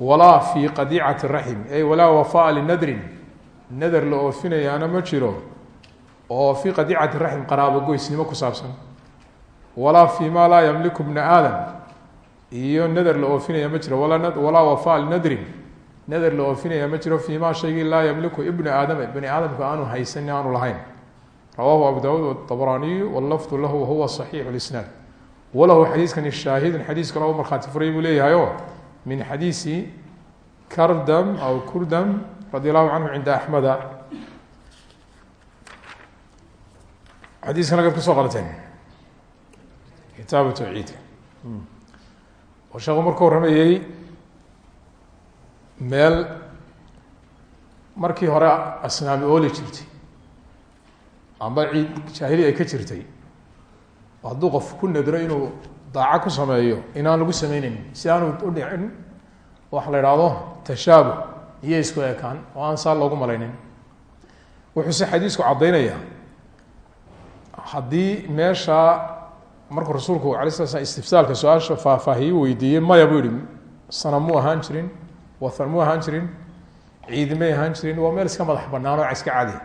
Walaa fii qadiicati raxim ay walaa wafaa linadrin nadar la oofinayaana ma jiro oo fii qadiicati raxim qaraabo goysnimo ku saabsan. Walaa fi ma laa yamliku bna aadam iyo nadar la oofinaya ma jiro. Walaa wafaa linadrin nadar la oofinaya ma jiro. Fi ma shaygii laa yamliku ibna aadama bani aadamka aanu haysanin aanu lahayn rawahu abu dawud abraaniy wlafdu lahu wahuwa صaxiix اisnaad walahu xadiiskani shaahidun xadiis kale u markhaati furay buu leeyahay oo min xadiisi kardam aw kurdam radi allahu canhu cinda axmeda xadiiskan agaad ku soo qalateen kitaabu tawxiidka oo sheekhu marku warramayey meel markii hore asnaami ooli jirtay amba ciid jaahili ay ka jirtay. Hadduu qof ku nadro inuu daaco ku sameeyo inaan lagu sameyneyn si aanu u dhicin waxa la idhaahdo tashaabuh iyo isku ekaan oo aan saa loogu malaynin. Wuxuuse xadiisku caddaynaya haddii meeshaa markuu rasuulku alay sla slam istifsaalka su'aasha weydiiyey maya buu yihi sana ahaan jirin wathan mu ahaan jirin ciidimay ahaan jirin waa meel iska madax banaan oo iska cadi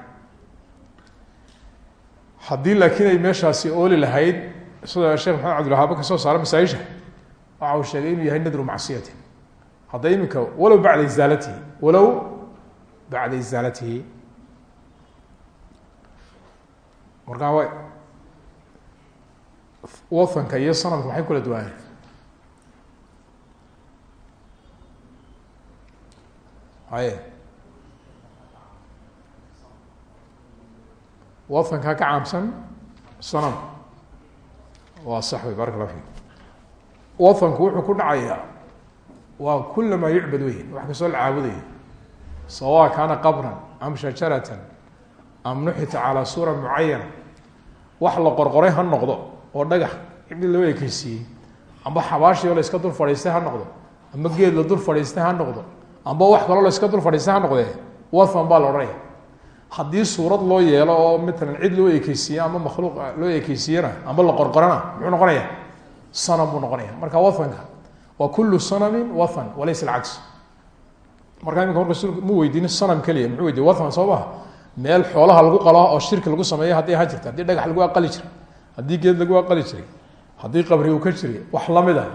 haddii laakiin ay meeshaasi ooli lahayd sida sheekh maxamed cabdilwahaaba ka soo saara masaaisha waxa uu sheegay inuu yahay nadru macsiyatin. Hadda iminka walow bacda izaalatihi walow bacda izaalatihi. Markaa wa wafanka iyo sanamka maxay kula duwaaneen haye wafankaa ka caamsan sanam. Waa sax wey barak allah fik wafanku wuxuu ku dhacayaa waa kula maa yucbad wey wax kastoo la caabudayo sawa kaana qabran am shajaratan am nuxita calaa suura mucayana wax la qorqoray ha noqdo oo dhagax cidi loo ekeysiiyey amba xabaashii oo la iska dul fadhiistay ha noqdo amba geed la dul fadhiistay ha noqdo amba wax kaloo la iska dul baa la haddii suurad loo yeelo oo matalan cid loo ekeysiiye ama makhluuq loo ekeysiiyena amba la qorqorana muxuu noqonaya? Sanam buu noqonaya. Marka wathanka waa kulu sanamin wathan walaysa alcaks. Markaa iminka marka rasulku mu weydiinin sanam keliya muxuu weydiye wathan soo meel xoolaha lagu qalo oo shirki lagu sameeya haddii ha jirta haddii dhagax lagu aqali jiray haddii geed lagu aqali jiray haddii qabri uu ka jiray wax la mid a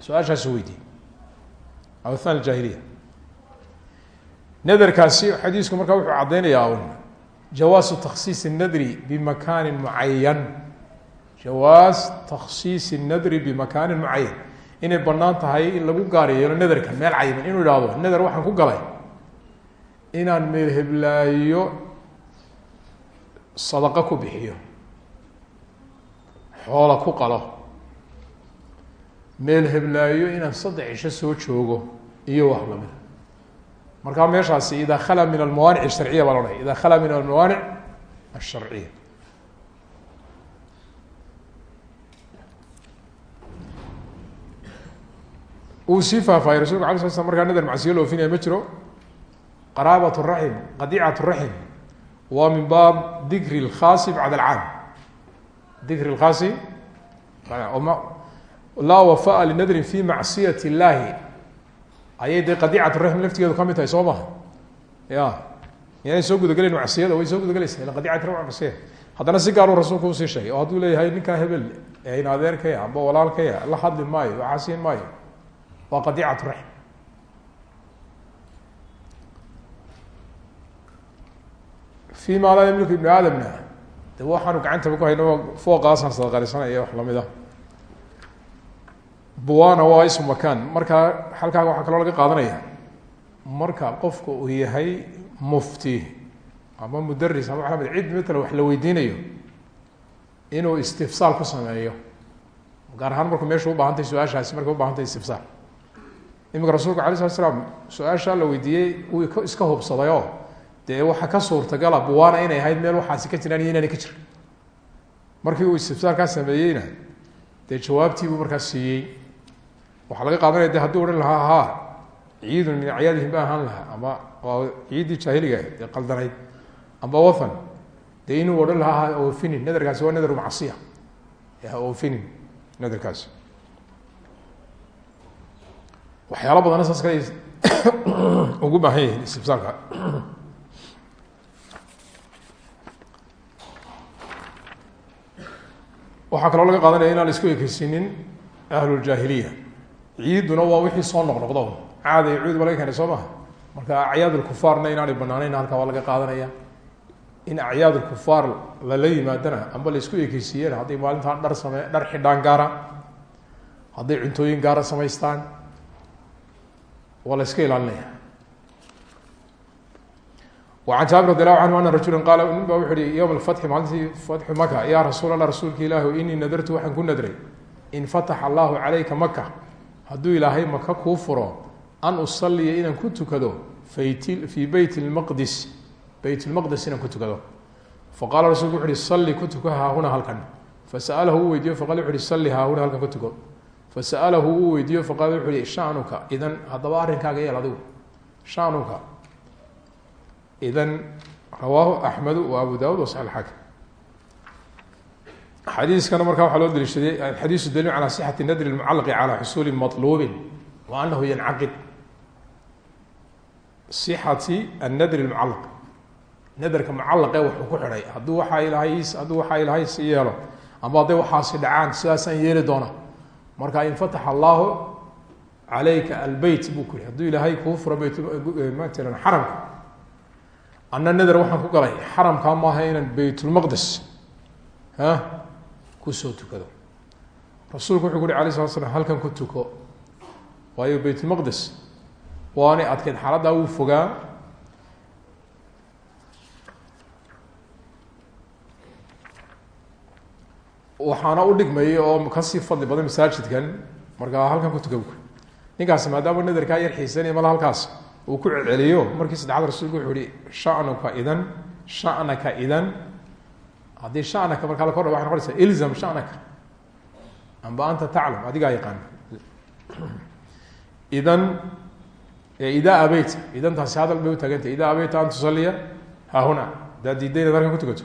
su'aashaasu weydiiyey awthan aljaahiliya nadarkaasi xadiisku markaa wuxuu caddeynayaa un jawaasu takhsiisi nadri bimakaanin mucayan jawaas takhsiisi nadri bimakaanin mucayan inay bannaan tahay in lagu gaar yeelo nadarka meel cayiman. Inuu ihahdo nadar waxaan ku galay inaan meel heblaayo sadaqo ku bixiyo xoola ku qalo meel heblaayo inaan saddex cisho soo joogo iyo wax lamida markaa meeshaasi ida khala min almawaanic asharciya baa la odhaya ida khala min almawaanic asharciya uu sii faahfaahiyay rasulka ala sla slam markaa nadar macsiyo la oofinaya ma jiro qaraabat raxim qadiicat raxim waa min baab dikri اlkhaasi bacd alcaam dikri اlkhaasi laa wafaa linadrin fi macsiyat اllahi ayay dee qadicat raxm laftigeedu ka mid tahay soo maha ya miyaanay soo gudagelayn macsiyada way soo gudagelaysa ila qadicat raxm macsiya haddana si gaaruu rasuulku u sii sheegay oo hadduu leeyahay ninkaa hebel in adeerkaya amba walaalkaya la hadli maayo siin maayo waa qadicat raxm fi ma laa yamliku ibnu aadamna de waxaanu gacantaba ku hayno fooqaasaan sadaqarisanaya wax la mid a buwana waa ismu makan. Markaa halkaaga waxaa kaloo laga qaadanaya. Marka qofka uu yahay mufti ama mudaris ama waa cid matala wax la weydiinayo inuu istifsaal ku sameeyo. Gaar ahaan markuu meesha ubaahantahy su'aashaasi markay ubaahantahy istifsaal. Imika rasuulka alay slat slam su'aashaa la weydiiyey uu iska hubsaday oo dee waxaa ka suurtagala buwana inay ahayd meel waxaasi ka jiraan iyo inaanay ka jirin. Markii uu istifsaalkaa sameeyeyna dee jawaabtiibuu markaas siiyey waxaa laga qaadanaya de haddii odhan lahaa ha ciidun min acyaadihim ba ahaan lahaa ama waa ciiddii jaahiliga ahayd ee qaldanayd amba wathan dee inuu odhan lahaa ha oofinin nadarkaasi waa nadar macsiya. Ha oofinin nadarkaasi waxyaalo badana saas kale ugu baahan yihiin istifsaalka waxaa laga qaadanaya inaan isku ekeysinin ahluljaahiliya ciiduna waa wixii soo noqnoqdo. Caada iyo cuud ba laga soo maha marka acyaad lkufaarna inaanay banaaneyn halkaa waa laga qaadanaya. In acyaad lkufaar lala yimaadana amba la isku ekeysiiyeen hadday maalintaa dhar same dhar xidhaan gaara hadday cuntooyin gaara samaystaan waa la ilaalinaya. An jaabir radi allahu canhu ana rajula qaala nin ba wuxu uhi yowma alfatxi maalintii fatxu maka ya rasuul allah rasuulka ilaahi inii nadartu waxaan ku nadray. In fataxa allahu calayka hadduu ilaahay maka kuu furo an usaliya inaan ku tukado fii beyt lmaqdis beyt lmaqdis inaan ku tukado. Faqala rasulku wuxu uhi salli ku tuko haahuna halkan. Fasa'alahu uu weydiiyo faqala wuxu uhi salli haahuna halkan ku tuko. Fasa'alahu uu weydiiyo faqala wuxu uhi shanuka idan haddaba arrinkaaga yeel adigu idan rawaahu axmedu wa abu dawud wa saxi xaakim xadiiskana markaa waxaa loo daliishaday alxadiisu daliil calaa sixati nadri lmucalaqi calaa xusuuli maطluubin wa anahu yancaqid sixati annadri lmucalaq nadarka mucalaqe wuxuu ku xidhay hadduu waxaa ilahay hadduu waxaa ilaahay si yeelo ama hadday waxaasi dhacaan sidaasaan yeeli doona. Marka in fataxa allahu calayka albeyt buu ku yihi hadduu ilaahay kuu furo beyt matalan xaramka. Anna nader waxaan ku galay xaramkaa maaha inaan beytulmaqdes ha ku soo tukado. Rasuulku wuxuu ku uhi alay slat slam halkan ku tuko. Waayo beytulmaqdes waanay adkeyd xaaladdaa wuu fogaa waxaana u dhigmayay oo ka sii fadli badan masaajidkan markaa halkan ku tuka ninkaasi maadaama naderkaa yar xiisanaya mala halkaas uu ku celceliyo markii saddexaad rasuulku wuxuu ihi shanuka idan shanaka idan haddii shanaka markaa la kordha waxay noqonaysaa ilzam shanaka amba anta taclam adigaa yaqaan idan idaa abeyta idan taasi hadal bay utaagantay idaa abeyta an tusaliya hahuna haddaad diidda inaad halkan ku tukato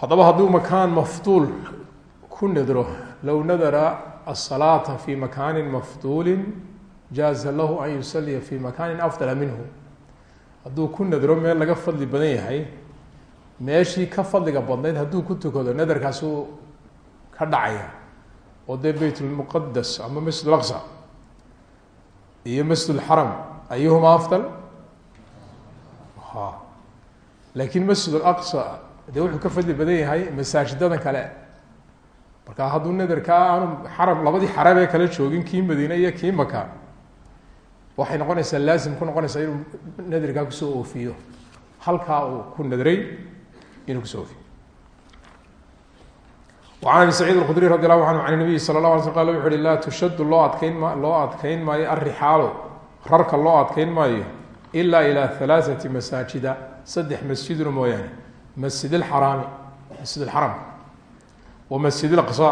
haddaba hadduu makaan maftuul ku nadro low nadara الصلاة في مكان مفضول jaaza lahu an yusaliya fi makani afdala minhu hadduu ku nadro meel laga fadli badan yahay meeshii ka fadliga badnayd hadduu ku tukado nadarkaasuu ka dhacaya. Oo dee beyt lmuqadas ama masjid laqsa iyo masjid lxaram ayuhuma afdal? Ha laakiin masjid laqsa dee wuxuu ka fadli badan yahay masaajidada kale. Marka hadduu nadarkaa aanu xaram labadii xaram ee kala joogin kii madiine iyo kii maka waxay noqonaysaa laazim ku noqonaysaa inuu nadarkaa kusoo oofiyo halkaa uu ku nadray inuu kusoo oofiyo وعn abi سacيid الkdري radي الlahu عanه عan النabiyi slى الlه alay sl qal wuxu uhi laa tushadu loo adkeyn ma loo adkeyn maayo alrixaalu rarka loo adkeyn maayo إla ilى ثaلaaثaةi masaajida saddex masjiduna mooyaane masjid اxaraami masjid اxaram wa masjid اlaqصى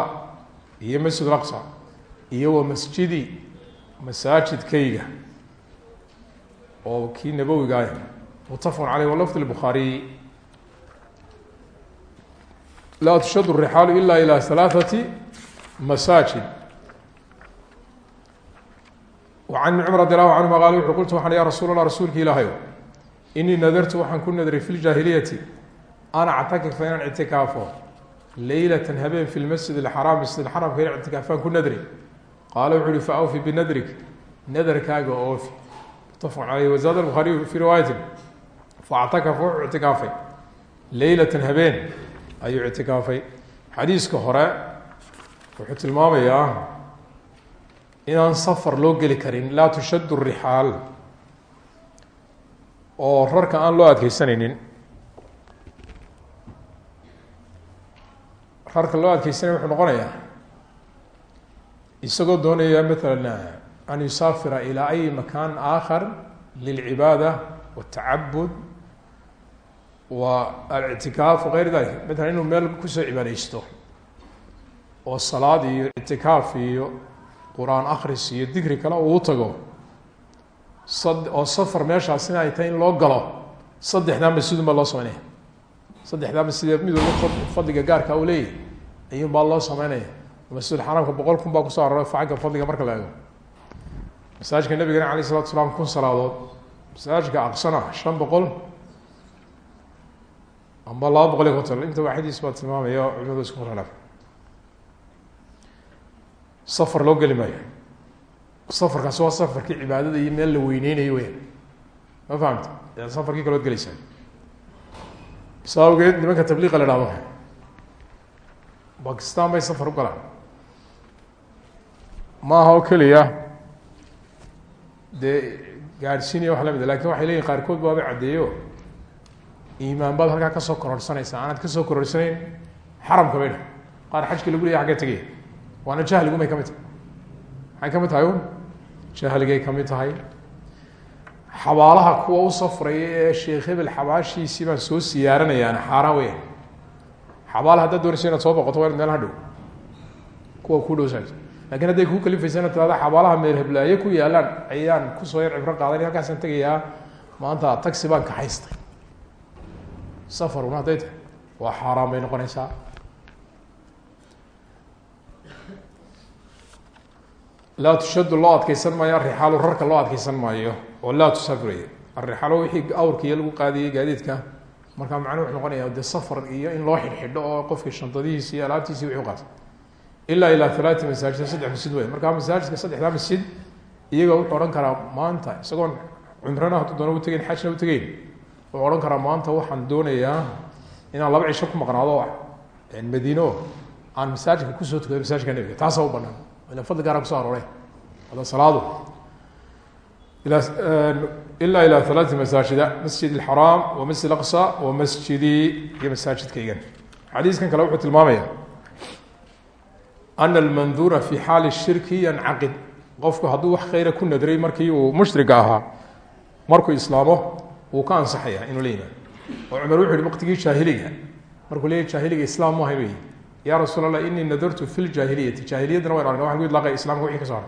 iyo masjid اlaqصى iyo wa masjidi masaajidkayga oo kii nabowiga ah mutafaqun caleyh walafd lbukhaariy laa tushadu rixaalu ila ilى halaaثati masaajid. An ibn cumr radi allahu canhuma qaal wuxuu qultu waxaan ya rasuul allah rasuulka ilaahayo inii nadartu waxaan ku nadray fi ljaahiliyati ana actakifa inaan ictikaafo. Leylatan habeen fi lmasjid alxaraam masjid alxaramka in ictikaafaan ku nadri. Qaala wuxu fa awfi binadrik nadarkaaga oofi mutafaqun caleyh wazaad albukhaariyu fii riwaayatin faactakafa wuxuu ictikaafay leylatan habeen ayuu ictikaafay xadiiska hore wuxuu tilmaamayaa inaan safar loo geli karin laa tushaddu rixaal oo rarka aan loo adkeysanaynin rarka loo adkeysanaya wuxuu noqonayaa isagoo doonaya matala an يسافر إلى أي مكان آخر lilcibaada wاtacabud wa alictikaaf wagayr dalik matalan inuu meel ku soo cibaadaysto oo salaad iyo ictikaaf iyo qur'aan akris iyo dikri kale uu tago sad oo safar meeshaasina ay tahay in loo galo saddexdaanba sidunbaa loo sameynaya saddexdaanba sidee mid walba fadliga gaarka u leeyahy ayuunbaa loo sameynaya masjid xaraamka boqol kun baa ku soo marka la masaajidka nabigana alayh isalatu salaam kun salaadood masaajidka aqsana shan boqol amba laba boqol iyo inta waa xadiis baa tilmaamaya culimadu isku khilaaf safar loo geli maayo. Safarkaasi waa safarkii cibaadada iyo meel la weyneynayo weya ma fahamta? Safarkii kalood gelaysaa? Saa awgeed nimanka tabliiqa la hahdo bakistan bay safar u galaan. Maaha oo keliya dee gaadhsiinaya wax la mid laakiin waxay leyihin qaarkood baaba caddeeyo. Iimaan baad halkaa ka soo kororsanaysa aanaad ka soo kororsanayn xaramka baydha qaar xajki lagu leeya xagga tegaya waana jahligumay ka mid tahay. Maxay ka mid tahay un jahligay ka mid tahay. Xabaalaha kuwa u safraya ee sheekh hebel xabaashiisii baan soo siyaaranayaan xaaraan weya xabaal haddaad doonaysa inaad soo boqoto waa inaad meel hadhow kuwa ku dhowsaa laakiin hadday kuu kalifaysa inaad tirahda xabaalaha meel heblaaye ku yaalaan ayaan ku soo yar cibro qaadan halkaasaan tegayaa maanta taxi baan kaxaystay safaruna hadday tahay? Waa xaaraan bay noqonaysaa. Laa tushadu loo adkeysan maayo arixaalu rarka loo adkeysan maayo oo laa tusafray. Arixaalo wixii awrkiiyo lagu qaadiyey gaadiidka markaa macnuu wuxuu noqonaya de safar iyo in loo xidhxidho oo qofkii shantadihiisi iyo alaabtiisi wixu qaatay ilaa ilaa halaati masaajid saddex masjid wey markaa masaajidka saddexdaa masjid iyaga wuxuu odhan karaa maanta isagoon cumrana hadduu doona utegeyn xajna utegeyn wuxuu odhan karaa maanta waxaan doonayaa inaan laba cisho ku maqnaado madiino aan masaajidka ku soo tukado masaajidka nebiga. Taasa u banaan ila fadli gaara kuso aroore ada salaadu. Ilaa ilaa halaati masaajida masjid alxaraam wa masjid aqsa wa masjidii iyo masaajidkaygan. Xadiiskan kale wuxuu tilmaamaya ana almanduura fi xaali shirki yancaqid qofku hadduu wax khayra ku nadray markii uu mushriga ahaa markuu islaamo wuu ka ansaxaya inuu la yimaado oo cumar wuxu yihi waqtigii jaahiliga markuu leeyahy jaahiliga islaam mu ahay wey ya rasuul allah nadartu fi ljaahiliyati jaahiliyaddana wayn argna waxan ku idlaaqay islamka wixii ka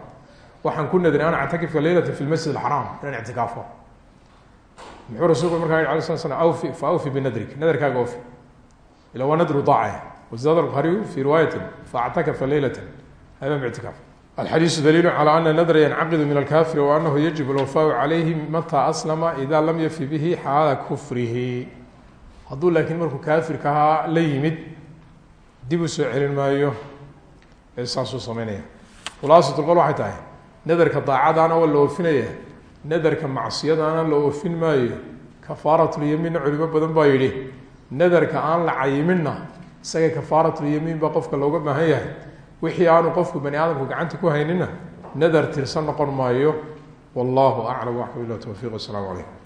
waxaan ku nadray ana actakifka leylata fi lmasjid alxaraam inaan ictikaafo muxuu rasuulku markaa yhi alay sla slam awfi fa awfi binadrik nadarkaaga ofi ila waa nadru daace wazaad albukhaariyu fi riwaayatin faactakafa leylata habeen ictikaaf alxadiisu daliilu calى ana nadra yancaqidu min alkafiri wa anahu yajib alwafaau calayhi mata aslama ida lam yafi bihi xaala kufrihi hadduu laakiin markuu kaafirka ahaa la yimid dib u soo celin maayo ee saasuu sameynaya khulaasatulqol waxay tahay nadarka daacadaana waa la oofinaya nadarka macsiyadaana la oofin maayo kafaaratulyamiinna culimo badan baa yidhi nadarka aan la cayiminna isaga kafaaratulyamiin baa qofka looga baahan yahay. Wixii aanu qofku bani aadamku gacanta ku haynina nadar tirsan noqon maayo. Wallahu aclam waxbilah towfiiq wasalaamu calaykum